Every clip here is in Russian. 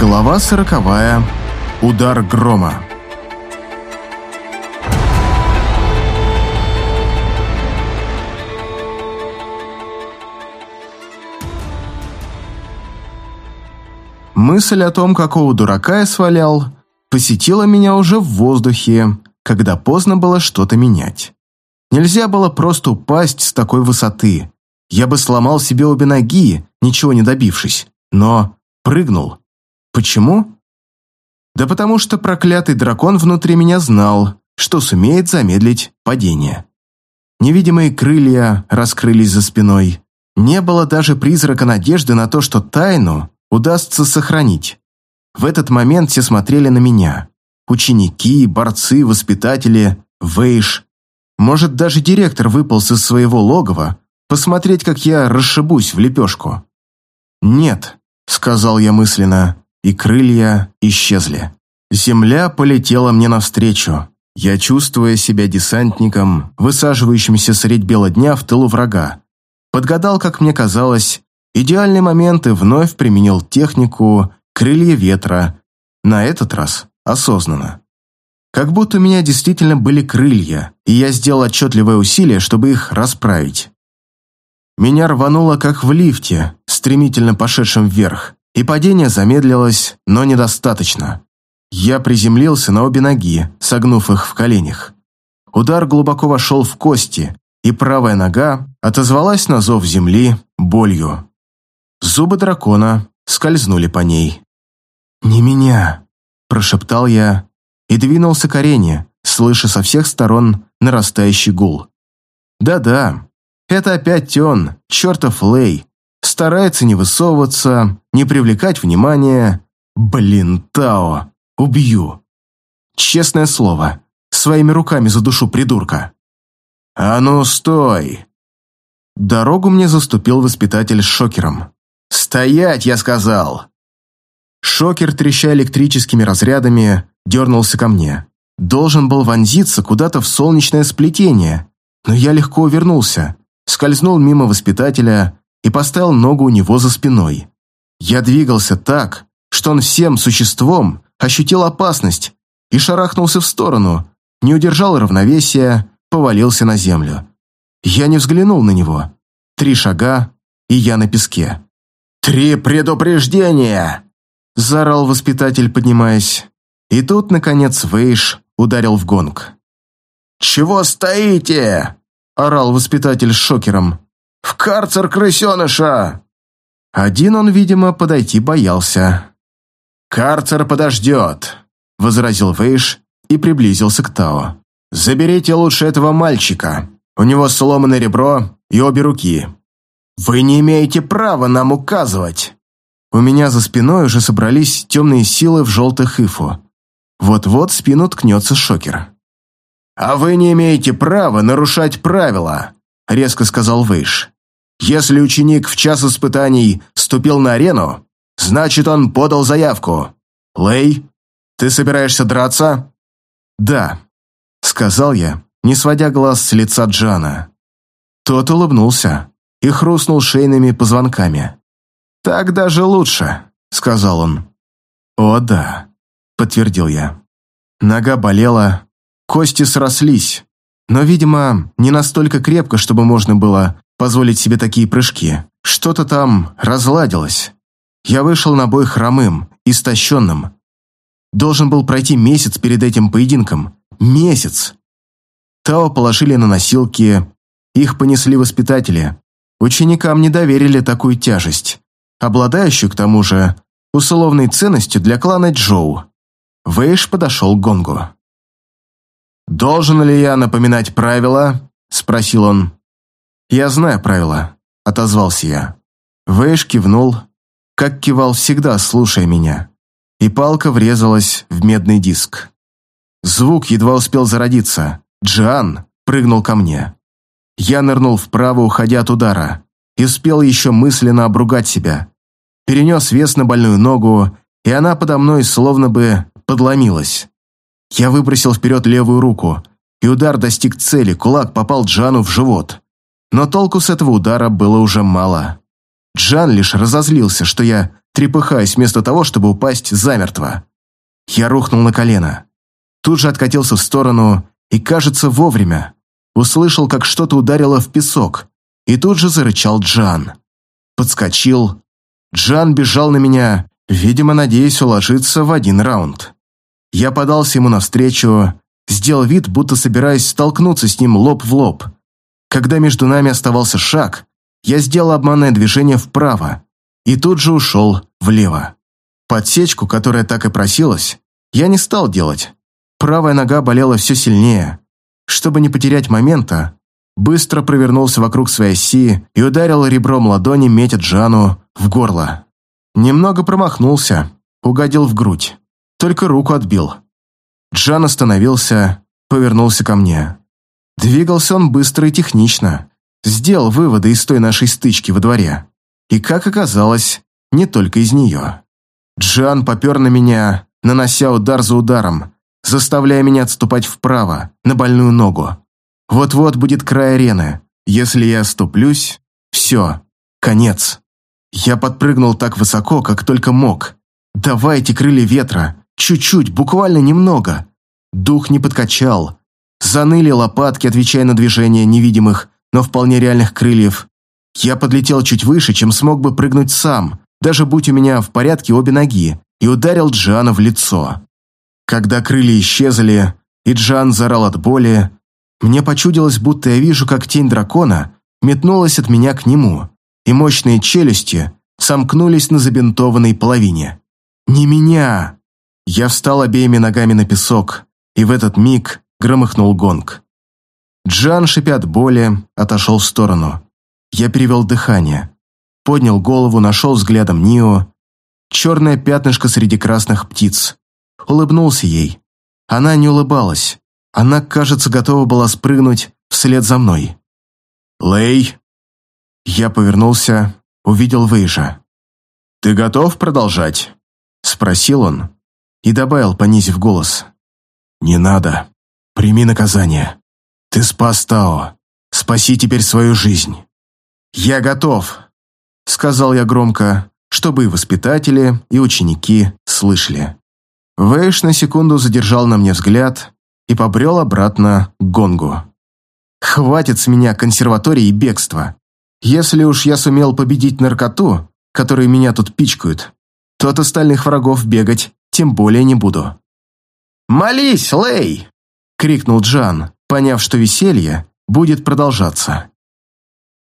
Глава сороковая. Удар грома. Мысль о том, какого дурака я свалял, посетила меня уже в воздухе, когда поздно было что-то менять. Нельзя было просто упасть с такой высоты. Я бы сломал себе обе ноги, ничего не добившись. Но прыгнул. Почему? Да потому что проклятый дракон внутри меня знал, что сумеет замедлить падение. Невидимые крылья раскрылись за спиной. Не было даже призрака надежды на то, что тайну удастся сохранить. В этот момент все смотрели на меня. Ученики, борцы, воспитатели, Вейш. Может, даже директор выполз из своего логова посмотреть, как я расшибусь в лепешку. «Нет», — сказал я мысленно, и крылья исчезли. Земля полетела мне навстречу. Я, чувствуя себя десантником, высаживающимся средь бела дня в тылу врага, подгадал, как мне казалось, идеальный момент и вновь применил технику «крылья ветра», на этот раз осознанно. Как будто у меня действительно были крылья, и я сделал отчетливое усилие, чтобы их расправить. Меня рвануло, как в лифте, стремительно пошедшем вверх, и падение замедлилось, но недостаточно. Я приземлился на обе ноги, согнув их в коленях. Удар глубоко вошел в кости, и правая нога отозвалась на зов земли болью. Зубы дракона скользнули по ней. «Не меня!» – прошептал я и двинулся к арене, слыша со всех сторон нарастающий гул. «Да-да, это опять он, чертов Лей, старается не высовываться, не привлекать внимания. Блин, Тао, убью!» Честное слово, своими руками задушу придурка. «А ну, стой!» Дорогу мне заступил воспитатель с шокером. «Стоять, я сказал!» Шокер, треща электрическими разрядами, дернулся ко мне. Должен был вонзиться куда-то в солнечное сплетение, но я легко увернулся, скользнул мимо воспитателя и поставил ногу у него за спиной. Я двигался так, что он всем существом ощутил опасность и шарахнулся в сторону, не удержал равновесия, повалился на землю. Я не взглянул на него. Три шага, и я на песке. «Три предупреждения!» – заорал воспитатель, поднимаясь. И тут, наконец, Вейш ударил в гонг. «Чего стоите?» – орал воспитатель с шокером. «В карцер крысеныша!» Один он, видимо, подойти боялся. «Карцер подождет», – возразил Вейш и приблизился к Тао. «Заберите лучше этого мальчика. У него сломано ребро и обе руки. «Вы не имеете права нам указывать!» У меня за спиной уже собрались темные силы в желтых ифу. Вот-вот спину ткнется шокер. «А вы не имеете права нарушать правила», — резко сказал Вейш. «Если ученик в час испытаний ступил на арену, значит, он подал заявку. Лей, ты собираешься драться?» «Да», — сказал я, не сводя глаз с лица Джана. Тот улыбнулся и хрустнул шейными позвонками. «Так даже лучше», — сказал он. «О, да», — подтвердил я. Нога болела, кости срослись, но, видимо, не настолько крепко, чтобы можно было позволить себе такие прыжки. Что-то там разладилось. Я вышел на бой хромым, истощенным. Должен был пройти месяц перед этим поединком. Месяц! Тао положили на носилки, их понесли воспитатели, Ученикам не доверили такую тяжесть, обладающую, к тому же, условной ценностью для клана Джоу. Вейш подошел к Гонгу. «Должен ли я напоминать правила?» – спросил он. «Я знаю правила», – отозвался я. Вейш кивнул, как кивал всегда, слушая меня, и палка врезалась в медный диск. Звук едва успел зародиться. Джиан прыгнул ко мне. Я нырнул вправо, уходя от удара, и успел еще мысленно обругать себя. Перенес вес на больную ногу, и она подо мной словно бы подломилась. Я выбросил вперед левую руку, и удар достиг цели, кулак попал Джану в живот. Но толку с этого удара было уже мало. Джан лишь разозлился, что я трепыхаясь вместо того, чтобы упасть замертво. Я рухнул на колено. Тут же откатился в сторону и, кажется, вовремя. Услышал, как что-то ударило в песок, и тут же зарычал Джан. Подскочил. Джан бежал на меня, видимо, надеясь уложиться в один раунд. Я подался ему навстречу, сделал вид, будто собираюсь столкнуться с ним лоб в лоб. Когда между нами оставался шаг, я сделал обманное движение вправо и тут же ушел влево. Подсечку, которая так и просилась, я не стал делать. Правая нога болела все сильнее. Чтобы не потерять момента, быстро провернулся вокруг своей оси и ударил ребром ладони, метя Джану в горло. Немного промахнулся, угодил в грудь. Только руку отбил. Джан остановился, повернулся ко мне. Двигался он быстро и технично. Сделал выводы из той нашей стычки во дворе. И, как оказалось, не только из нее. Джан попер на меня, нанося удар за ударом, заставляя меня отступать вправо, на больную ногу. Вот-вот будет край арены. Если я оступлюсь, все, конец. Я подпрыгнул так высоко, как только мог. Давайте крылья ветра, чуть-чуть, буквально немного. Дух не подкачал. Заныли лопатки, отвечая на движение невидимых, но вполне реальных крыльев. Я подлетел чуть выше, чем смог бы прыгнуть сам, даже будь у меня в порядке обе ноги, и ударил Джана в лицо. Когда крылья исчезли, и Джан заорал от боли, мне почудилось, будто я вижу, как тень дракона метнулась от меня к нему, и мощные челюсти сомкнулись на забинтованной половине. «Не меня!» Я встал обеими ногами на песок, и в этот миг громыхнул гонг. Джан, шипя от боли, отошел в сторону. Я перевел дыхание. Поднял голову, нашел взглядом Нио. Черное пятнышко среди красных птиц. Улыбнулся ей. Она не улыбалась. Она, кажется, готова была спрыгнуть вслед за мной. «Лэй!» Я повернулся, увидел Вейжа. «Ты готов продолжать?» Спросил он и добавил, понизив голос. «Не надо. Прими наказание. Ты спас Тао. Спаси теперь свою жизнь». «Я готов», — сказал я громко, чтобы и воспитатели, и ученики слышали. Вэйш на секунду задержал на мне взгляд и побрел обратно к гонгу. «Хватит с меня консерватории и бегства. Если уж я сумел победить наркоту, которые меня тут пичкают, то от остальных врагов бегать тем более не буду». «Молись, Лей!» — крикнул Джан, поняв, что веселье будет продолжаться.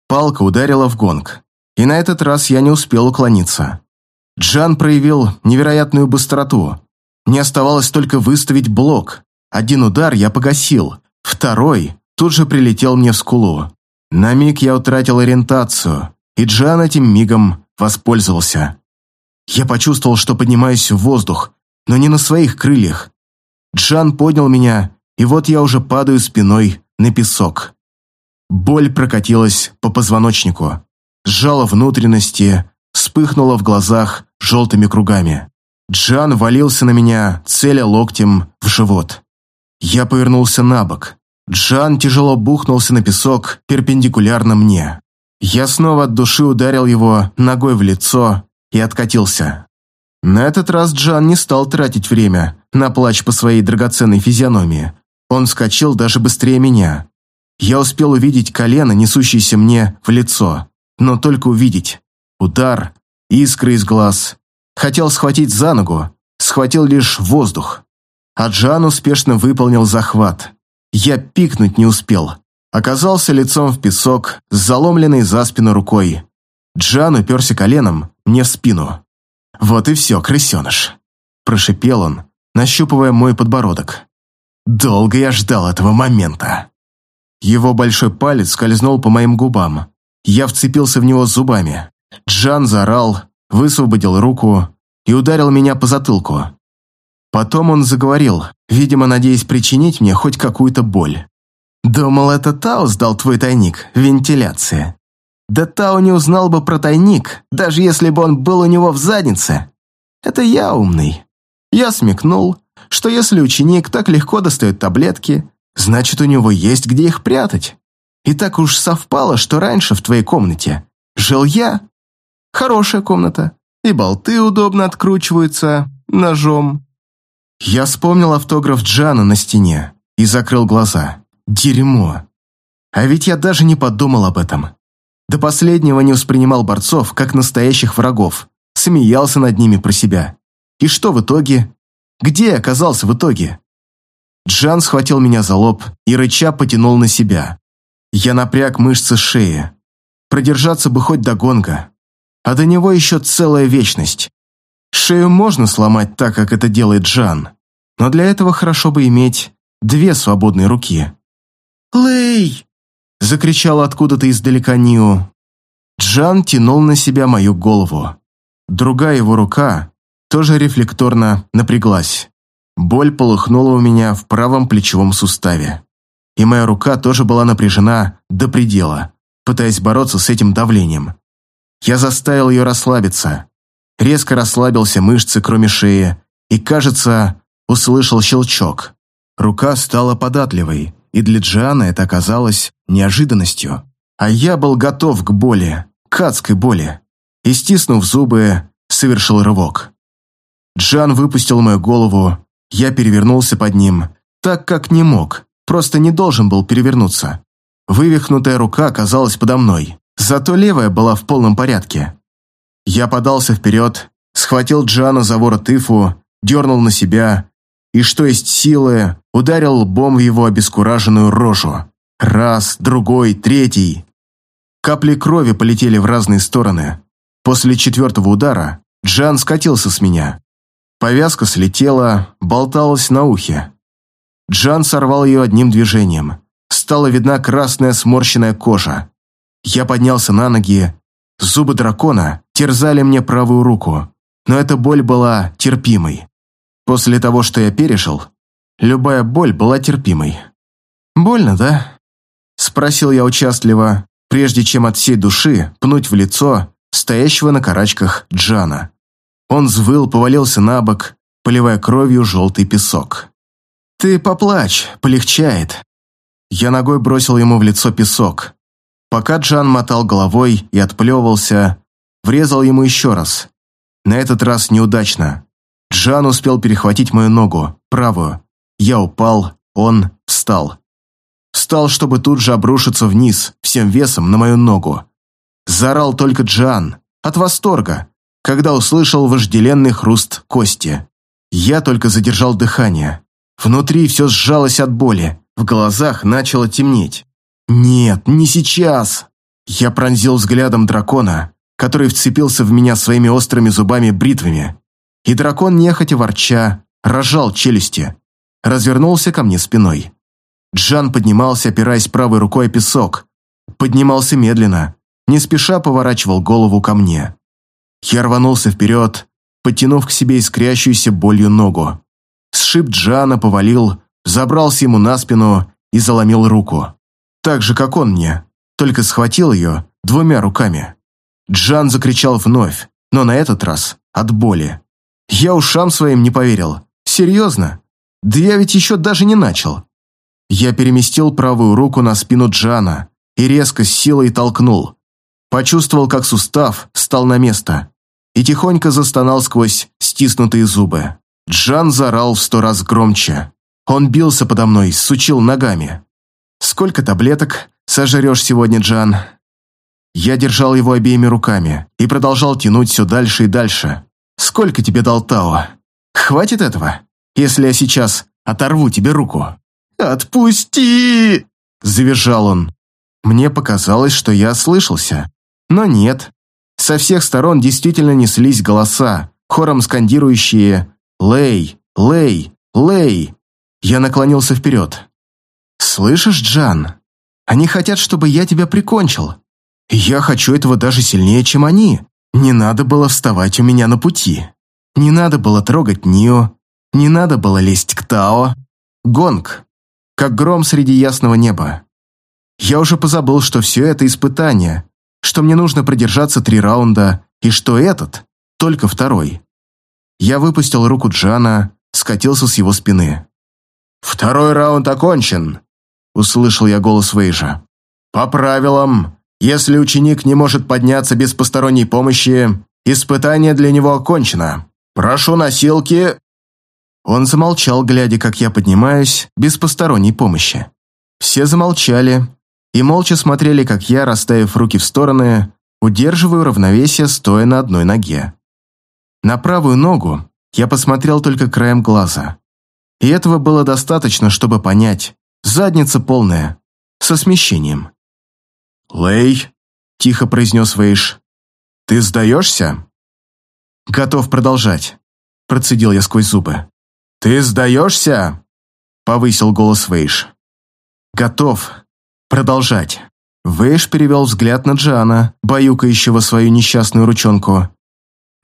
Палка ударила в гонг, и на этот раз я не успел уклониться. Джан проявил невероятную быстроту. Не оставалось только выставить блок. Один удар я погасил, второй тут же прилетел мне в скулу. На миг я утратил ориентацию, и Джан этим мигом воспользовался. Я почувствовал, что поднимаюсь в воздух, но не на своих крыльях. Джан поднял меня, и вот я уже падаю спиной на песок. Боль прокатилась по позвоночнику, сжала внутренности, вспыхнула в глазах желтыми кругами. Джан валился на меня, целя локтем в живот. Я повернулся на бок. Джан тяжело бухнулся на песок перпендикулярно мне. Я снова от души ударил его ногой в лицо и откатился. На этот раз Джан не стал тратить время на плач по своей драгоценной физиономии. Он вскочил даже быстрее меня. Я успел увидеть колено, несущееся мне в лицо, но только увидеть. Удар, искры из глаз. Хотел схватить за ногу, схватил лишь воздух. А Джан успешно выполнил захват. Я пикнуть не успел. Оказался лицом в песок, с заломленной за спину рукой. Джан уперся коленом мне в спину. «Вот и все, крысеныш», – прошипел он, нащупывая мой подбородок. «Долго я ждал этого момента». Его большой палец скользнул по моим губам. Я вцепился в него зубами. Джан заорал, высвободил руку и ударил меня по затылку. Потом он заговорил, видимо, надеясь причинить мне хоть какую-то боль. «Думал, это Тао сдал твой тайник, вентиляция. Да Тао не узнал бы про тайник, даже если бы он был у него в заднице. Это я умный. Я смекнул, что если ученик так легко достает таблетки, Значит, у него есть где их прятать. И так уж совпало, что раньше в твоей комнате жил я. Хорошая комната. и болты удобно откручиваются ножом. Я вспомнил автограф Джана на стене и закрыл глаза. Дерьмо. А ведь я даже не подумал об этом. До последнего не воспринимал борцов как настоящих врагов, смеялся над ними про себя. И что в итоге? Где я оказался в итоге? Джан схватил меня за лоб и рыча потянул на себя. Я напряг мышцы шеи. Продержаться бы хоть до гонга. А до него еще целая вечность. Шею можно сломать так, как это делает Джан. Но для этого хорошо бы иметь две свободные руки. «Лэй!» – закричал откуда-то издалека Нио. Джан тянул на себя мою голову. Другая его рука тоже рефлекторно напряглась. Боль полыхнула у меня в правом плечевом суставе. И моя рука тоже была напряжена до предела, пытаясь бороться с этим давлением. Я заставил ее расслабиться. Резко расслабился мышцы, кроме шеи, и, кажется, услышал щелчок. Рука стала податливой, и для Джиана это оказалось неожиданностью. А я был готов к боли, к адской боли, и, стиснув зубы, совершил рывок. Джан выпустил мою голову, я перевернулся под ним, так как не мог, просто не должен был перевернуться. Вывихнутая рука оказалась подо мной, зато левая была в полном порядке. Я подался вперед, схватил Джана за ворот Ифу, дернул на себя и, что есть силы, ударил лбом в его обескураженную рожу. Раз, другой, третий. Капли крови полетели в разные стороны. После четвертого удара Джан скатился с меня. Повязка слетела, болталась на ухе. Джан сорвал ее одним движением. Стала видна красная сморщенная кожа. Я поднялся на ноги. Зубы дракона терзали мне правую руку, но эта боль была терпимой. После того, что я пережил, любая боль была терпимой. «Больно, да?» – спросил я участливо, прежде чем от всей души пнуть в лицо стоящего на карачках Джана. Он взвыл, повалился на бок, поливая кровью желтый песок. «Ты поплачь, полегчает». Я ногой бросил ему в лицо песок. Пока Джан мотал головой и отплевывался, врезал ему еще раз. На этот раз неудачно. Джан успел перехватить мою ногу, правую. Я упал, он встал. Встал, чтобы тут же обрушиться вниз, всем весом на мою ногу. Заорал только Джан, от восторга, когда услышал вожделенный хруст кости. Я только задержал дыхание. Внутри все сжалось от боли, в глазах начало темнеть. «Нет, не сейчас!» Я пронзил взглядом дракона, который вцепился в меня своими острыми зубами-бритвами. И дракон, нехотя ворча, рожал челюсти. Развернулся ко мне спиной. Джан поднимался, опираясь правой рукой о песок. Поднимался медленно, не спеша поворачивал голову ко мне. Я рванулся вперед, подтянув к себе искрящуюся болью ногу. Сшиб Джана, повалил, забрался ему на спину и заломил руку. Так же, как он мне, только схватил ее двумя руками. Джан закричал вновь, но на этот раз от боли. Я ушам своим не поверил. Серьезно? Да я ведь еще даже не начал. Я переместил правую руку на спину Джана и резко с силой толкнул. Почувствовал, как сустав встал на место и тихонько застонал сквозь стиснутые зубы. Джан заорал в сто раз громче. Он бился подо мной, сучил ногами. «Сколько таблеток сожрешь сегодня, Джан?» Я держал его обеими руками и продолжал тянуть все дальше и дальше. «Сколько тебе дал Тао? Хватит этого, если я сейчас оторву тебе руку?» «Отпусти!» – завизжал он. Мне показалось, что я слышался. Но нет. Со всех сторон действительно неслись голоса, хором скандирующие «Лей! Лей! Лей!». Я наклонился вперед. «Слышишь, Джан? Они хотят, чтобы я тебя прикончил. я хочу этого даже сильнее, чем они. Не надо было вставать у меня на пути. Не надо было трогать Нио. Не надо было лезть к Тао. Гонг. Как гром среди ясного неба. Я уже позабыл, что все это испытание, что мне нужно продержаться три раунда, и что этот только второй. Я выпустил руку Джана, скатился с его спины. «Второй раунд окончен», — услышал я голос Вейжа. «По правилам, если ученик не может подняться без посторонней помощи, Испытание для него окончено. Прошу носилки...» Он замолчал, глядя, как я поднимаюсь, без посторонней помощи. Все замолчали и молча смотрели, как я, расставив руки в стороны, удерживаю равновесие, стоя на одной ноге. На правую ногу я посмотрел только краем глаза. И этого было достаточно, чтобы понять. Задница полная, со смещением. «Лэй», — тихо произнес Вейш, — «ты сдаешься?» «Готов продолжать», — процедил я сквозь зубы. «Ты сдаешься?» — повысил голос Вейш. «Готов продолжать». Вейш перевел взгляд на Джана, баюкающего свою несчастную ручонку.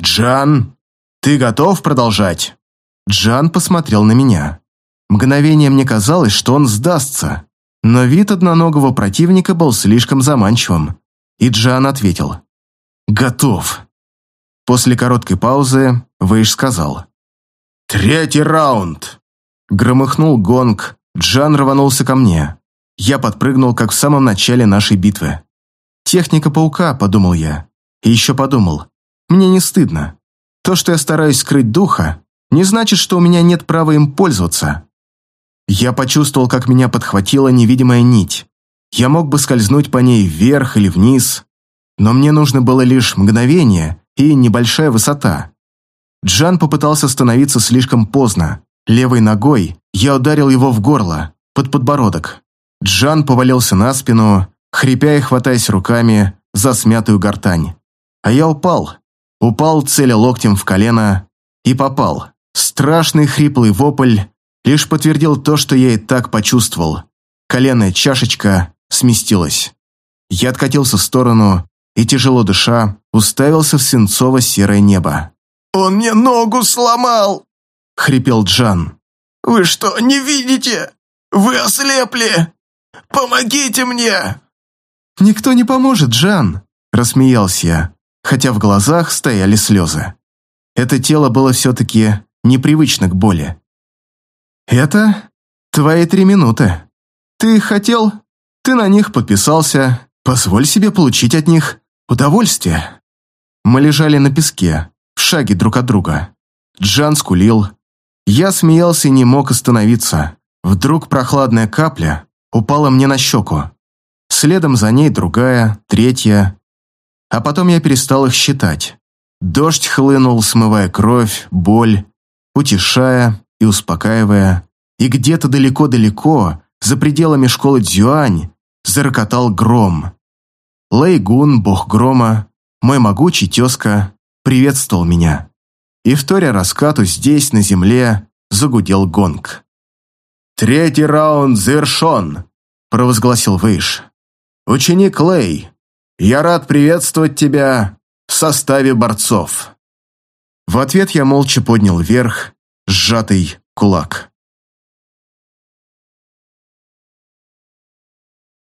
«Джан, ты готов продолжать?» Джан посмотрел на меня. Мгновение мне казалось, что он сдастся, но вид одноногого противника был слишком заманчивым, и Джан ответил «Готов». После короткой паузы Вейш сказал «Третий раунд!» Громыхнул гонг, Джан рванулся ко мне. Я подпрыгнул, как в самом начале нашей битвы. «Техника паука», — подумал я. И еще подумал. Мне не стыдно. То, что я стараюсь скрыть духа, не значит, что у меня нет права им пользоваться. Я почувствовал, как меня подхватила невидимая нить. Я мог бы скользнуть по ней вверх или вниз, но мне нужно было лишь мгновение и небольшая высота. Джан попытался становиться слишком поздно. Левой ногой я ударил его в горло, под подбородок. Джан повалился на спину, хрипя и хватаясь руками за смятую гортань. А я упал. Упал, целя локтем в колено, и попал. Страшный хриплый вопль лишь подтвердил то, что я и так почувствовал. Коленная чашечка сместилась. Я откатился в сторону и, тяжело дыша, уставился в свинцово-серое небо. «Он мне ногу сломал!» — хрипел Джан. «Вы что, не видите? Вы ослепли! Помогите мне!» «Никто не поможет, Джан!» — рассмеялся я, хотя в глазах стояли слезы. Это тело было все-таки непривычно к боли. «Это твои три минуты. Ты хотел, ты на них подписался, позволь себе получить от них удовольствие». Мы лежали на песке, в шаге друг от друга. Джан скулил. Я смеялся и не мог остановиться. Вдруг прохладная капля упала мне на щеку. Следом за ней другая, третья. А потом я перестал их считать. Дождь хлынул, смывая кровь, боль, утешая и успокаивая. И где-то далеко-далеко, за пределами школы Дзюань, зарокотал гром. Лейгун, бог грома, мой могучий тезка, приветствовал меня. И вторя раскату здесь, на земле, загудел гонг. «Третий раунд завершен», – провозгласил Вейш. «Ученик Лей, я рад приветствовать тебя в составе борцов». В ответ я молча поднял вверх сжатый кулак.